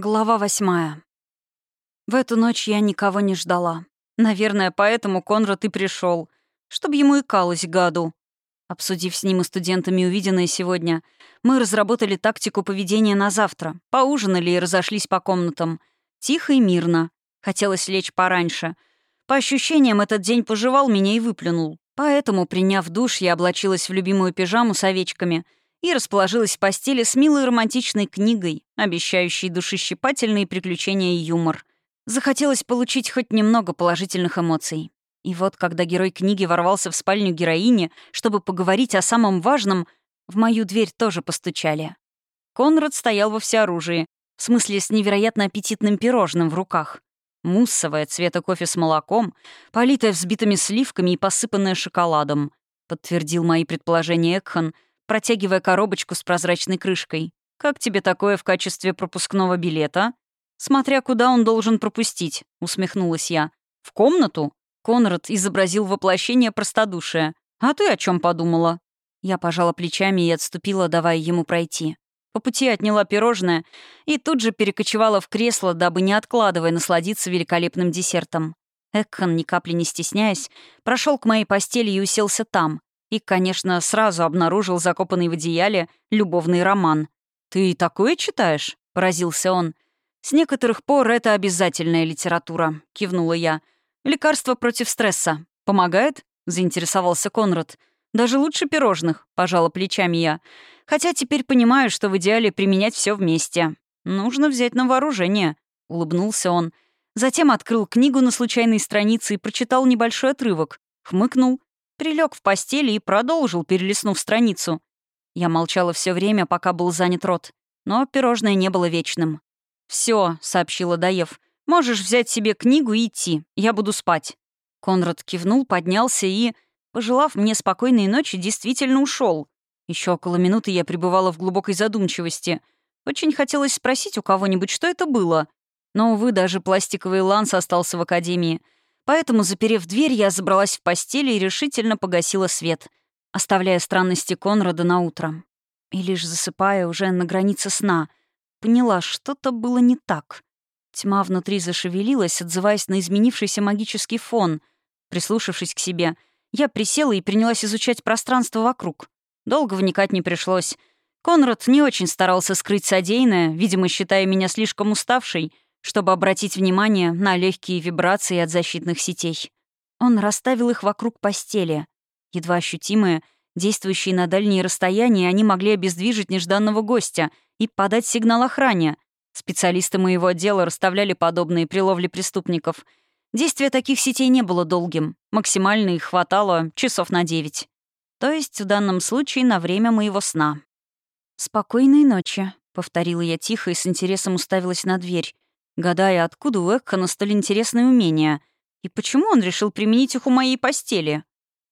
Глава восьмая. В эту ночь я никого не ждала. Наверное, поэтому Конрад и пришел, чтобы ему икалось гаду. Обсудив с ним и студентами увиденное сегодня, мы разработали тактику поведения на завтра, поужинали и разошлись по комнатам. Тихо и мирно. Хотелось лечь пораньше. По ощущениям, этот день пожевал меня и выплюнул. Поэтому, приняв душ, я облачилась в любимую пижаму с овечками — и расположилась в постели с милой романтичной книгой, обещающей душещипательные приключения и юмор. Захотелось получить хоть немного положительных эмоций. И вот, когда герой книги ворвался в спальню героини, чтобы поговорить о самом важном, в мою дверь тоже постучали. Конрад стоял во всеоружии, в смысле с невероятно аппетитным пирожным в руках. Муссовое цвета кофе с молоком, политое взбитыми сливками и посыпанное шоколадом. Подтвердил мои предположения Экхан — протягивая коробочку с прозрачной крышкой. «Как тебе такое в качестве пропускного билета?» «Смотря куда он должен пропустить», — усмехнулась я. «В комнату?» Конрад изобразил воплощение простодушия. «А ты о чем подумала?» Я пожала плечами и отступила, давая ему пройти. По пути отняла пирожное и тут же перекочевала в кресло, дабы, не откладывая, насладиться великолепным десертом. Экхан, ни капли не стесняясь, прошел к моей постели и уселся там, и, конечно, сразу обнаружил закопанный в одеяле любовный роман. «Ты такое читаешь?» — поразился он. «С некоторых пор это обязательная литература», — кивнула я. «Лекарство против стресса. Помогает?» — заинтересовался Конрад. «Даже лучше пирожных», — пожала плечами я. «Хотя теперь понимаю, что в идеале применять все вместе. Нужно взять на вооружение», — улыбнулся он. Затем открыл книгу на случайной странице и прочитал небольшой отрывок. Хмыкнул Прилег в постели и продолжил, перелистнув страницу. Я молчала все время, пока был занят рот. Но пирожное не было вечным. Все, сообщила Даев. «Можешь взять себе книгу и идти. Я буду спать». Конрад кивнул, поднялся и, пожелав мне спокойной ночи, действительно ушел. Еще около минуты я пребывала в глубокой задумчивости. Очень хотелось спросить у кого-нибудь, что это было. Но, увы, даже пластиковый ланс остался в академии — Поэтому, заперев дверь, я забралась в постели и решительно погасила свет, оставляя странности Конрада на утро. И лишь засыпая уже на границе сна, поняла, что-то было не так. Тьма внутри зашевелилась, отзываясь на изменившийся магический фон. Прислушавшись к себе, я присела и принялась изучать пространство вокруг. Долго вникать не пришлось. Конрад не очень старался скрыть содеянное, видимо, считая меня слишком уставшей — чтобы обратить внимание на легкие вибрации от защитных сетей. Он расставил их вокруг постели. Едва ощутимые, действующие на дальние расстояния, они могли обездвижить нежданного гостя и подать сигнал охране. Специалисты моего отдела расставляли подобные при ловле преступников. Действие таких сетей не было долгим. Максимально их хватало часов на девять. То есть в данном случае на время моего сна. «Спокойной ночи», — повторила я тихо и с интересом уставилась на дверь гадая, откуда у Экхана столь интересные умения и почему он решил применить их у моей постели.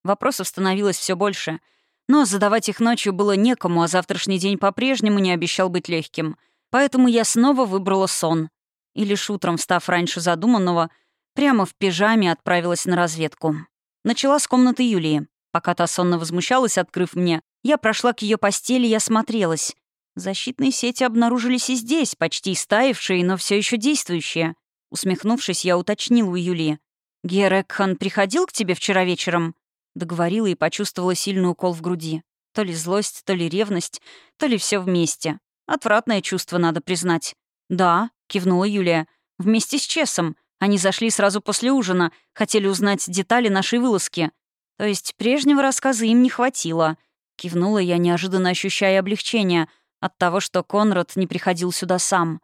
Вопросов становилось все больше, но задавать их ночью было некому, а завтрашний день по-прежнему не обещал быть легким. Поэтому я снова выбрала сон. И лишь утром, встав раньше задуманного, прямо в пижаме отправилась на разведку. Начала с комнаты Юлии. Пока та сонно возмущалась, открыв мне, я прошла к ее постели и осмотрелась. Защитные сети обнаружились и здесь, почти истаившие, но все еще действующие. Усмехнувшись, я уточнил у Юлии. «Герекхан приходил к тебе вчера вечером?» Договорила и почувствовала сильный укол в груди. То ли злость, то ли ревность, то ли все вместе. Отвратное чувство, надо признать. «Да», — кивнула Юлия. «Вместе с Чесом. Они зашли сразу после ужина, хотели узнать детали нашей вылазки. То есть прежнего рассказа им не хватило». Кивнула я, неожиданно ощущая облегчение — от того, что Конрад не приходил сюда сам.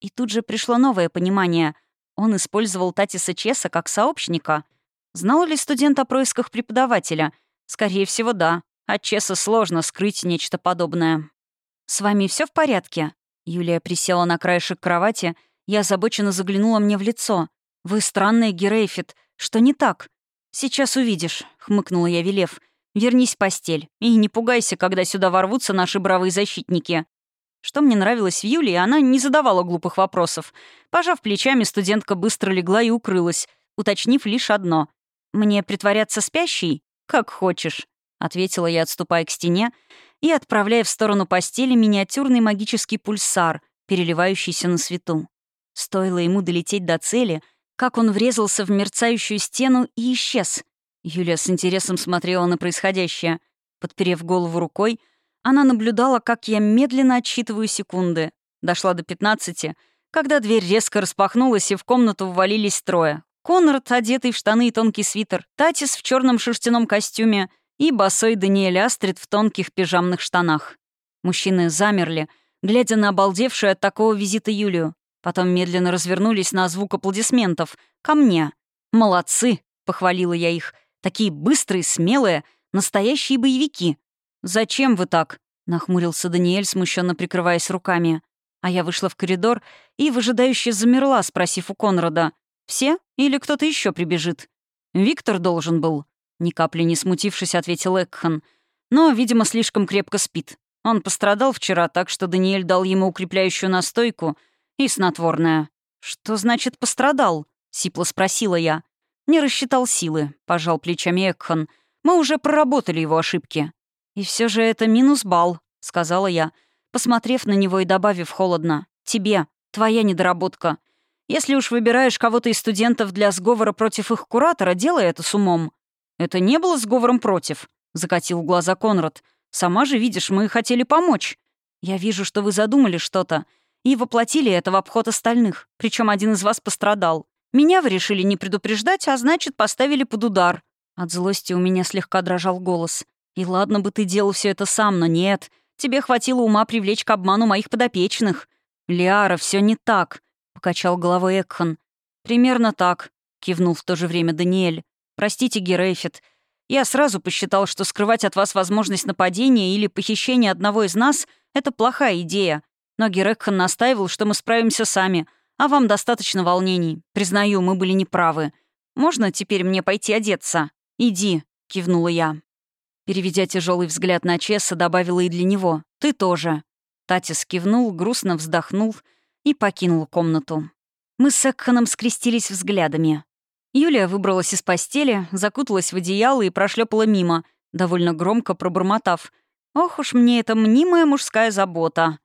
И тут же пришло новое понимание. Он использовал Татиса Чеса как сообщника. Знал ли студент о происках преподавателя? Скорее всего, да. От Чеса сложно скрыть нечто подобное. «С вами все в порядке?» Юлия присела на краешек кровати. Я озабоченно заглянула мне в лицо. «Вы странный, Герейфит. Что не так?» «Сейчас увидишь», — хмыкнула я, велев. Вернись в постель и не пугайся, когда сюда ворвутся наши бравые защитники». Что мне нравилось в Юлии, она не задавала глупых вопросов. Пожав плечами, студентка быстро легла и укрылась, уточнив лишь одно. «Мне притворяться спящей? Как хочешь», — ответила я, отступая к стене и отправляя в сторону постели миниатюрный магический пульсар, переливающийся на свету. Стоило ему долететь до цели, как он врезался в мерцающую стену и исчез. Юлия с интересом смотрела на происходящее. Подперев голову рукой, она наблюдала, как я медленно отсчитываю секунды. Дошла до 15, когда дверь резко распахнулась, и в комнату ввалились трое. Конрад, одетый в штаны и тонкий свитер, Татис в черном шерстяном костюме и босой Даниэль Астрид в тонких пижамных штанах. Мужчины замерли, глядя на обалдевшую от такого визита Юлию. Потом медленно развернулись на звук аплодисментов. «Ко мне!» «Молодцы!» — похвалила я их. «Такие быстрые, смелые, настоящие боевики!» «Зачем вы так?» — нахмурился Даниэль, смущенно прикрываясь руками. А я вышла в коридор и выжидающе замерла, спросив у Конрада. «Все? Или кто-то еще прибежит?» «Виктор должен был», — ни капли не смутившись, ответил Экхан. «Но, видимо, слишком крепко спит. Он пострадал вчера, так что Даниэль дал ему укрепляющую настойку и снотворное». «Что значит «пострадал»?» — сипло спросила я. «Не рассчитал силы», — пожал плечами Экхан. «Мы уже проработали его ошибки». «И все же это минус балл», — сказала я, посмотрев на него и добавив холодно. «Тебе, твоя недоработка. Если уж выбираешь кого-то из студентов для сговора против их куратора, делай это с умом». «Это не было сговором против», — закатил глаза Конрад. Сама же видишь, мы хотели помочь. Я вижу, что вы задумали что-то и воплотили это в обход остальных, причем один из вас пострадал. Меня вы решили не предупреждать, а значит, поставили под удар». От злости у меня слегка дрожал голос. «И ладно бы ты делал все это сам, но нет. Тебе хватило ума привлечь к обману моих подопечных». «Лиара, все не так», — покачал головой Экхан. «Примерно так», — кивнул в то же время Даниэль. «Простите, гере Эфит, я сразу посчитал, что скрывать от вас возможность нападения или похищения одного из нас — это плохая идея. Но Герекхан настаивал, что мы справимся сами, а вам достаточно волнений. Признаю, мы были неправы. Можно теперь мне пойти одеться? Иди, — кивнула я. Переведя тяжелый взгляд на Чесса, добавила и для него. «Ты тоже». Татис кивнул, грустно вздохнул и покинул комнату. Мы с Экханом скрестились взглядами. Юлия выбралась из постели, закуталась в одеяло и прошлепала мимо, довольно громко пробормотав. «Ох уж мне эта мнимая мужская забота!»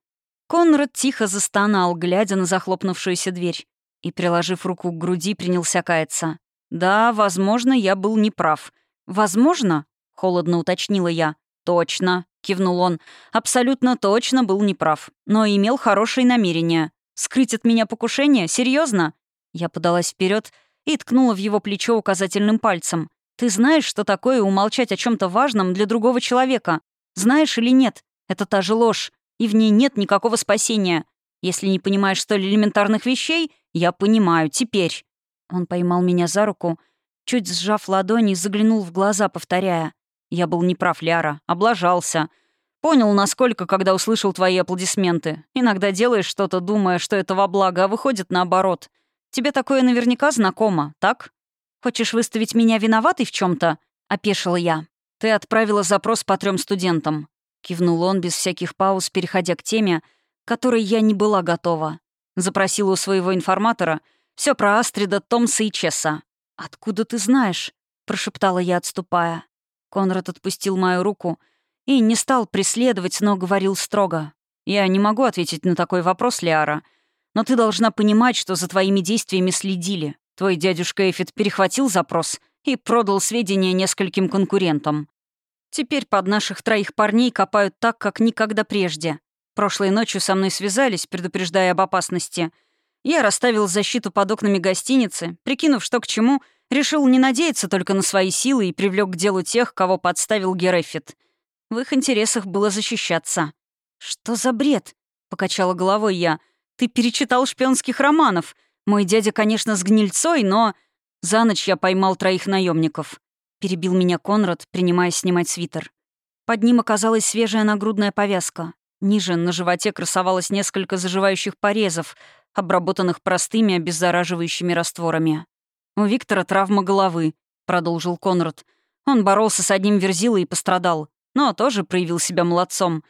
Конрад тихо застонал, глядя на захлопнувшуюся дверь, и, приложив руку к груди, принялся каяться. «Да, возможно, я был неправ. Возможно?» — холодно уточнила я. «Точно», — кивнул он. «Абсолютно точно был неправ. Но имел хорошие намерения. Скрыть от меня покушение? Серьезно? Я подалась вперед и ткнула в его плечо указательным пальцем. «Ты знаешь, что такое умолчать о чем то важном для другого человека? Знаешь или нет? Это та же ложь, и в ней нет никакого спасения. Если не понимаешь столь элементарных вещей, я понимаю, теперь». Он поймал меня за руку, чуть сжав ладони, заглянул в глаза, повторяя. «Я был неправ, Ляра, облажался. Понял, насколько, когда услышал твои аплодисменты. Иногда делаешь что-то, думая, что это во благо, а выходит наоборот. Тебе такое наверняка знакомо, так? Хочешь выставить меня виноватой в чем то опешила я. Ты отправила запрос по трем студентам. Кивнул он без всяких пауз, переходя к теме, которой я не была готова. Запросила у своего информатора все про Астрида, Томса и Чесса. «Откуда ты знаешь?» — прошептала я, отступая. Конрад отпустил мою руку и не стал преследовать, но говорил строго. «Я не могу ответить на такой вопрос, Лиара. Но ты должна понимать, что за твоими действиями следили. Твой дядюшка Эфит перехватил запрос и продал сведения нескольким конкурентам. Теперь под наших троих парней копают так, как никогда прежде. Прошлой ночью со мной связались, предупреждая об опасности. Я расставил защиту под окнами гостиницы, прикинув, что к чему, решил не надеяться только на свои силы и привлек к делу тех, кого подставил гере Эфит. В их интересах было защищаться. «Что за бред?» — покачала головой я — ты перечитал шпионских романов. Мой дядя, конечно, с гнильцой, но... За ночь я поймал троих наемников. Перебил меня Конрад, принимая снимать свитер. Под ним оказалась свежая нагрудная повязка. Ниже на животе красовалось несколько заживающих порезов, обработанных простыми обеззараживающими растворами. «У Виктора травма головы», — продолжил Конрад. «Он боролся с одним верзилой и пострадал, но тоже проявил себя молодцом.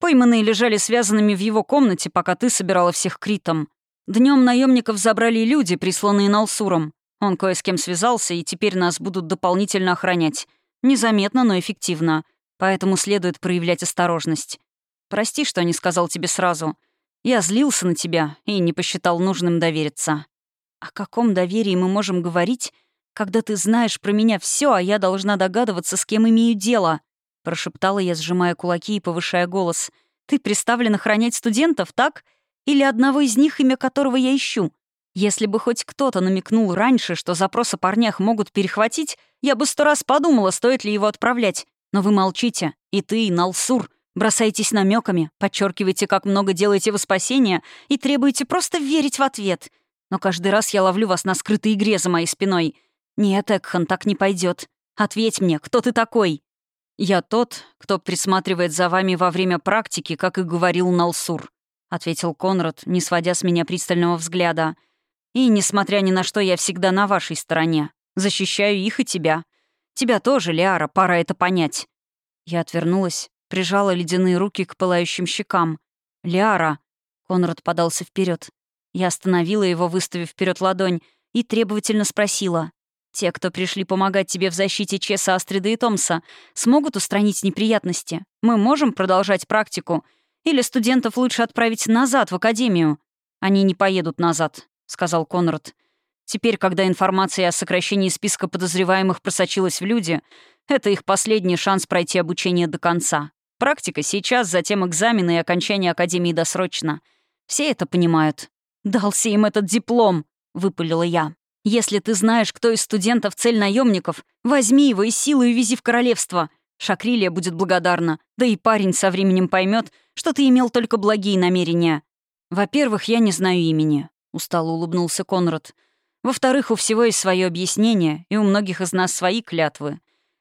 Пойманные лежали связанными в его комнате, пока ты собирала всех критом. Днем наемников забрали люди, присланные Налсуром. Он кое с кем связался, и теперь нас будут дополнительно охранять. Незаметно, но эффективно. Поэтому следует проявлять осторожность. Прости, что не сказал тебе сразу. Я злился на тебя и не посчитал нужным довериться». «О каком доверии мы можем говорить, когда ты знаешь про меня все, а я должна догадываться, с кем имею дело?» Прошептала я, сжимая кулаки и повышая голос. «Ты приставлен охранять студентов, так? Или одного из них, имя которого я ищу? Если бы хоть кто-то намекнул раньше, что запрос о парнях могут перехватить, я бы сто раз подумала, стоит ли его отправлять. Но вы молчите. И ты, и Налсур. Бросаетесь намеками, подчеркиваете, как много делаете во спасение, и требуете просто верить в ответ. Но каждый раз я ловлю вас на скрытой игре за моей спиной. Нет, Экхан, так не пойдет. Ответь мне, кто ты такой? Я тот, кто присматривает за вами во время практики, как и говорил Налсур, ответил Конрад, не сводя с меня пристального взгляда. И, несмотря ни на что, я всегда на вашей стороне. Защищаю их и тебя. Тебя тоже, Лиара, пора это понять». Я отвернулась, прижала ледяные руки к пылающим щекам. «Лиара!» Конрад подался вперед. Я остановила его, выставив вперед ладонь, и требовательно спросила. «Те, кто пришли помогать тебе в защите Чеса, Астрида и Томса, смогут устранить неприятности? Мы можем продолжать практику? Или студентов лучше отправить назад, в академию?» «Они не поедут назад», — сказал Конрад. «Теперь, когда информация о сокращении списка подозреваемых просочилась в люди, это их последний шанс пройти обучение до конца. Практика сейчас, затем экзамены и окончание Академии досрочно. Все это понимают. «Дался им этот диплом», — выпалила я. «Если ты знаешь, кто из студентов цель наемников, возьми его и силой увези в королевство. Шакрилия будет благодарна, да и парень со временем поймет, что ты имел только благие намерения. Во-первых, я не знаю имени. Устало улыбнулся Конрад. Во-вторых, у всего есть свое объяснение, и у многих из нас свои клятвы.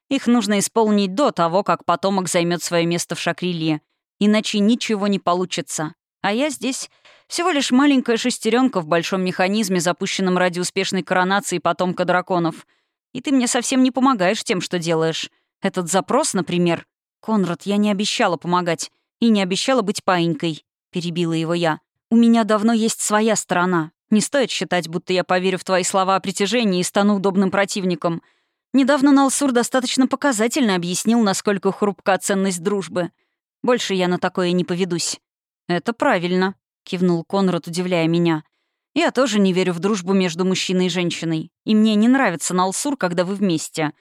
Их нужно исполнить до того, как потомок займет свое место в Шакрилье. Иначе ничего не получится. А я здесь всего лишь маленькая шестеренка в большом механизме, запущенном ради успешной коронации потомка драконов. И ты мне совсем не помогаешь тем, что делаешь. Этот запрос, например... «Конрад, я не обещала помогать. И не обещала быть паинькой», — перебила его я. У меня давно есть своя сторона. Не стоит считать, будто я поверю в твои слова о притяжении и стану удобным противником. Недавно Налсур достаточно показательно объяснил, насколько хрупка ценность дружбы. Больше я на такое не поведусь». «Это правильно», — кивнул Конрад, удивляя меня. «Я тоже не верю в дружбу между мужчиной и женщиной. И мне не нравится Налсур, когда вы вместе.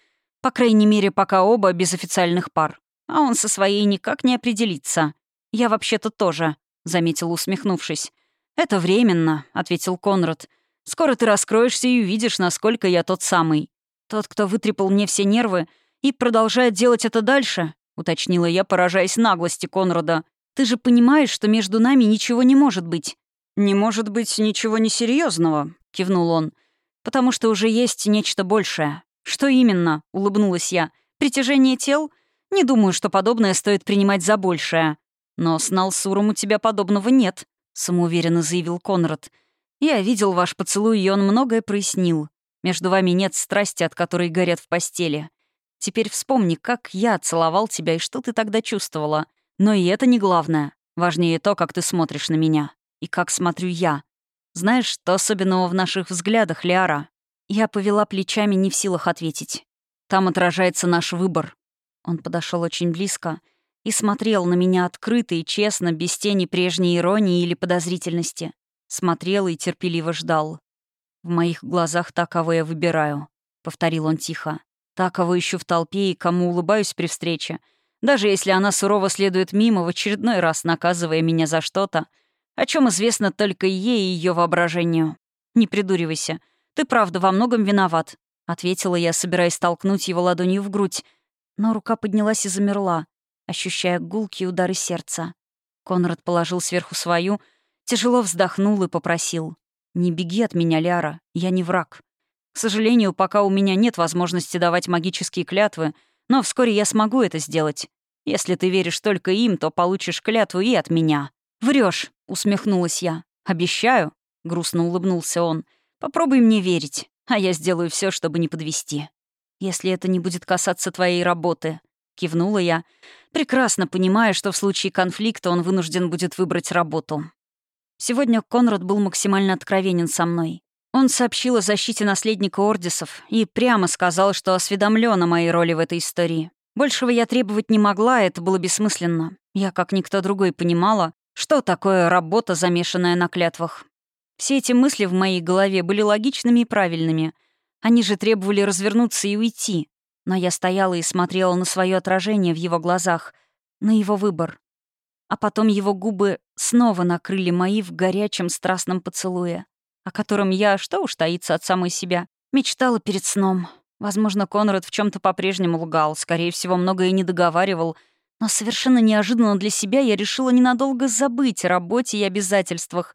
По крайней мере, пока оба без официальных пар. А он со своей никак не определится. Я вообще-то тоже. — заметил, усмехнувшись. «Это временно», — ответил Конрад. «Скоро ты раскроешься и увидишь, насколько я тот самый. Тот, кто вытрепал мне все нервы и продолжает делать это дальше», — уточнила я, поражаясь наглости Конрада. «Ты же понимаешь, что между нами ничего не может быть». «Не может быть ничего несерьезного, кивнул он. «Потому что уже есть нечто большее». «Что именно?» — улыбнулась я. «Притяжение тел? Не думаю, что подобное стоит принимать за большее». «Но с Налсуром у тебя подобного нет», — самоуверенно заявил Конрад. «Я видел ваш поцелуй, и он многое прояснил. Между вами нет страсти, от которой горят в постели. Теперь вспомни, как я целовал тебя и что ты тогда чувствовала. Но и это не главное. Важнее то, как ты смотришь на меня. И как смотрю я. Знаешь, что особенного в наших взглядах, Лиара?» Я повела плечами, не в силах ответить. «Там отражается наш выбор». Он подошел очень близко — и смотрел на меня открыто и честно, без тени прежней иронии или подозрительности. Смотрел и терпеливо ждал. «В моих глазах та, кого я выбираю», — повторил он тихо. «Та, кого ищу в толпе и кому улыбаюсь при встрече, даже если она сурово следует мимо, в очередной раз наказывая меня за что-то, о чем известно только ей и ее воображению. Не придуривайся. Ты правда во многом виноват», — ответила я, собираясь толкнуть его ладонью в грудь. Но рука поднялась и замерла ощущая гулкие удары сердца. Конрад положил сверху свою, тяжело вздохнул и попросил. «Не беги от меня, Ляра, я не враг. К сожалению, пока у меня нет возможности давать магические клятвы, но вскоре я смогу это сделать. Если ты веришь только им, то получишь клятву и от меня». Врешь, усмехнулась я. «Обещаю», — грустно улыбнулся он. «Попробуй мне верить, а я сделаю все, чтобы не подвести. Если это не будет касаться твоей работы», — кивнула я, прекрасно понимая, что в случае конфликта он вынужден будет выбрать работу. Сегодня Конрад был максимально откровенен со мной. Он сообщил о защите наследника Ордисов и прямо сказал, что осведомлен о моей роли в этой истории. Большего я требовать не могла, это было бессмысленно. Я, как никто другой, понимала, Что такое работа, замешанная на клятвах? Все эти мысли в моей голове были логичными и правильными. Они же требовали развернуться и уйти. Но я стояла и смотрела на свое отражение в его глазах, на его выбор. А потом его губы снова накрыли мои в горячем страстном поцелуе, о котором я, что уж таится от самой себя, мечтала перед сном. Возможно, Конрад в чем то по-прежнему лгал, скорее всего, многое не договаривал, но совершенно неожиданно для себя я решила ненадолго забыть о работе и обязательствах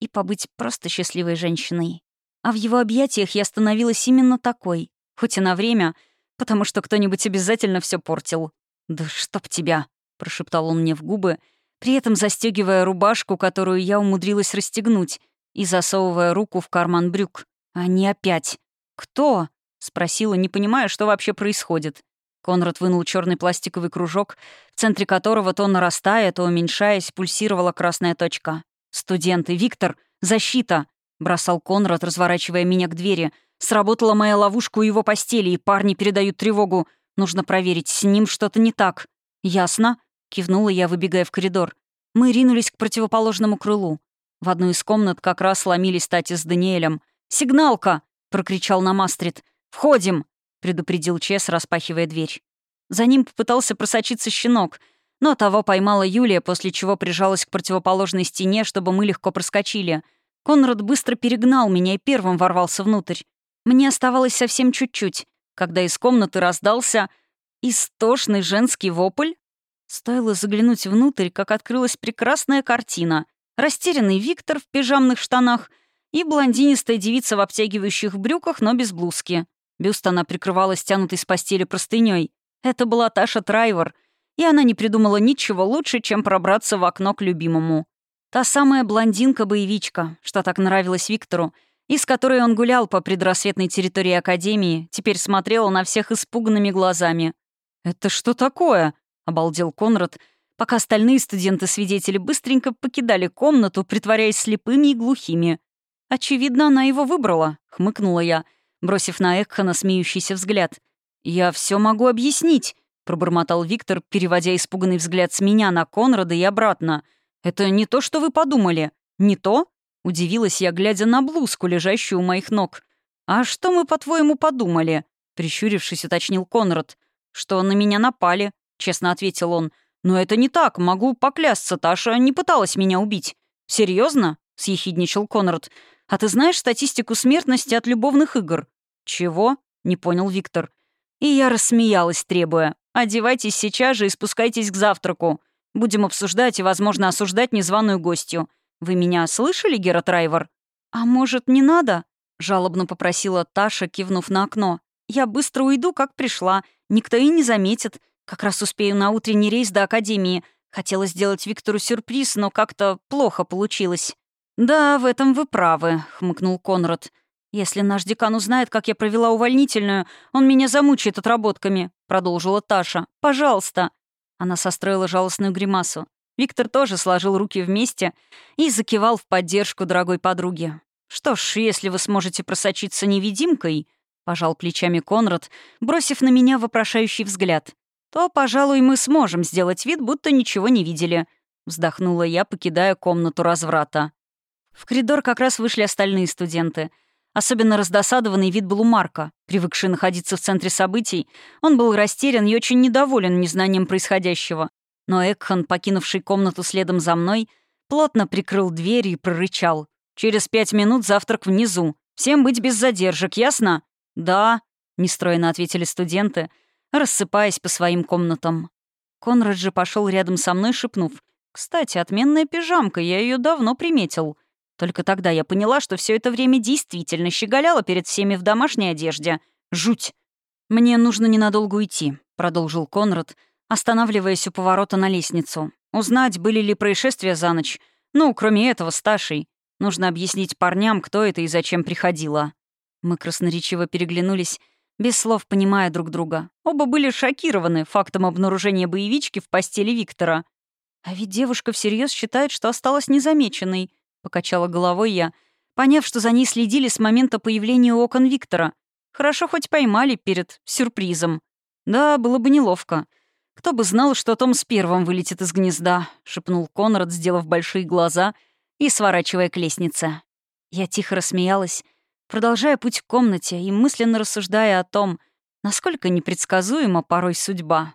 и побыть просто счастливой женщиной. А в его объятиях я становилась именно такой, хоть и на время, потому что кто-нибудь обязательно все портил. «Да чтоб тебя!» — прошептал он мне в губы, при этом застегивая рубашку, которую я умудрилась расстегнуть, и засовывая руку в карман брюк. Они опять. «Кто?» — спросила, не понимая, что вообще происходит. Конрад вынул черный пластиковый кружок, в центре которого то нарастая, то уменьшаясь, пульсировала красная точка. «Студенты! Виктор! Защита!» — бросал Конрад, разворачивая меня к двери. «Сработала моя ловушка у его постели, и парни передают тревогу. Нужно проверить, с ним что-то не так». «Ясно?» — кивнула я, выбегая в коридор. Мы ринулись к противоположному крылу. В одну из комнат как раз ломились Тати с Даниэлем. «Сигналка!» — прокричал нам Астрид. «Входим!» — предупредил Чес, распахивая дверь. За ним попытался просочиться щенок, но того поймала Юлия, после чего прижалась к противоположной стене, чтобы мы легко проскочили. Конрад быстро перегнал меня и первым ворвался внутрь. Мне оставалось совсем чуть-чуть, когда из комнаты раздался истошный женский вопль. Стоило заглянуть внутрь, как открылась прекрасная картина. Растерянный Виктор в пижамных штанах и блондинистая девица в обтягивающих брюках, но без блузки. Бюст она прикрывала стянутой с постели простыней. Это была Таша Трайвор, и она не придумала ничего лучше, чем пробраться в окно к любимому. Та самая блондинка-боевичка, что так нравилась Виктору, и с которой он гулял по предрассветной территории Академии, теперь смотрела на всех испуганными глазами. «Это что такое?» — обалдел Конрад, пока остальные студенты-свидетели быстренько покидали комнату, притворяясь слепыми и глухими. «Очевидно, она его выбрала», — хмыкнула я — бросив на Экхана смеющийся взгляд. «Я все могу объяснить», — пробормотал Виктор, переводя испуганный взгляд с меня на Конрада и обратно. «Это не то, что вы подумали. Не то?» — удивилась я, глядя на блузку, лежащую у моих ног. «А что мы, по-твоему, подумали?» — прищурившись, уточнил Конрад. «Что на меня напали», — честно ответил он. «Но это не так, могу поклясться, Таша не пыталась меня убить». Серьезно? съехидничал Конрад. А ты знаешь статистику смертности от любовных игр?» «Чего?» — не понял Виктор. И я рассмеялась, требуя. «Одевайтесь сейчас же и спускайтесь к завтраку. Будем обсуждать и, возможно, осуждать незваную гостью. Вы меня слышали, Гера Трайвор?» «А может, не надо?» — жалобно попросила Таша, кивнув на окно. «Я быстро уйду, как пришла. Никто и не заметит. Как раз успею на утренний рейс до Академии. Хотела сделать Виктору сюрприз, но как-то плохо получилось». «Да, в этом вы правы», — хмыкнул Конрад. «Если наш декан узнает, как я провела увольнительную, он меня замучает отработками», — продолжила Таша. «Пожалуйста». Она состроила жалостную гримасу. Виктор тоже сложил руки вместе и закивал в поддержку дорогой подруги. «Что ж, если вы сможете просочиться невидимкой», — пожал плечами Конрад, бросив на меня вопрошающий взгляд, «то, пожалуй, мы сможем сделать вид, будто ничего не видели», — вздохнула я, покидая комнату разврата. В коридор как раз вышли остальные студенты. Особенно раздосадованный вид был у Марка. Привыкший находиться в центре событий, он был растерян и очень недоволен незнанием происходящего. Но Экхан, покинувший комнату следом за мной, плотно прикрыл дверь и прорычал. «Через пять минут завтрак внизу. Всем быть без задержек, ясно?» «Да», — нестройно ответили студенты, рассыпаясь по своим комнатам. Конрад же пошел рядом со мной, шепнув. «Кстати, отменная пижамка, я ее давно приметил». Только тогда я поняла, что все это время действительно щеголяла перед всеми в домашней одежде. Жуть. «Мне нужно ненадолго уйти», — продолжил Конрад, останавливаясь у поворота на лестницу. «Узнать, были ли происшествия за ночь. Ну, кроме этого, с Ташей. Нужно объяснить парням, кто это и зачем приходила». Мы красноречиво переглянулись, без слов понимая друг друга. Оба были шокированы фактом обнаружения боевички в постели Виктора. А ведь девушка всерьез считает, что осталась незамеченной. — покачала головой я, поняв, что за ней следили с момента появления окон Виктора. Хорошо хоть поймали перед сюрпризом. Да, было бы неловко. «Кто бы знал, что Том с первым вылетит из гнезда», — шепнул Конрад, сделав большие глаза и сворачивая к лестнице. Я тихо рассмеялась, продолжая путь к комнате и мысленно рассуждая о том, насколько непредсказуема порой судьба.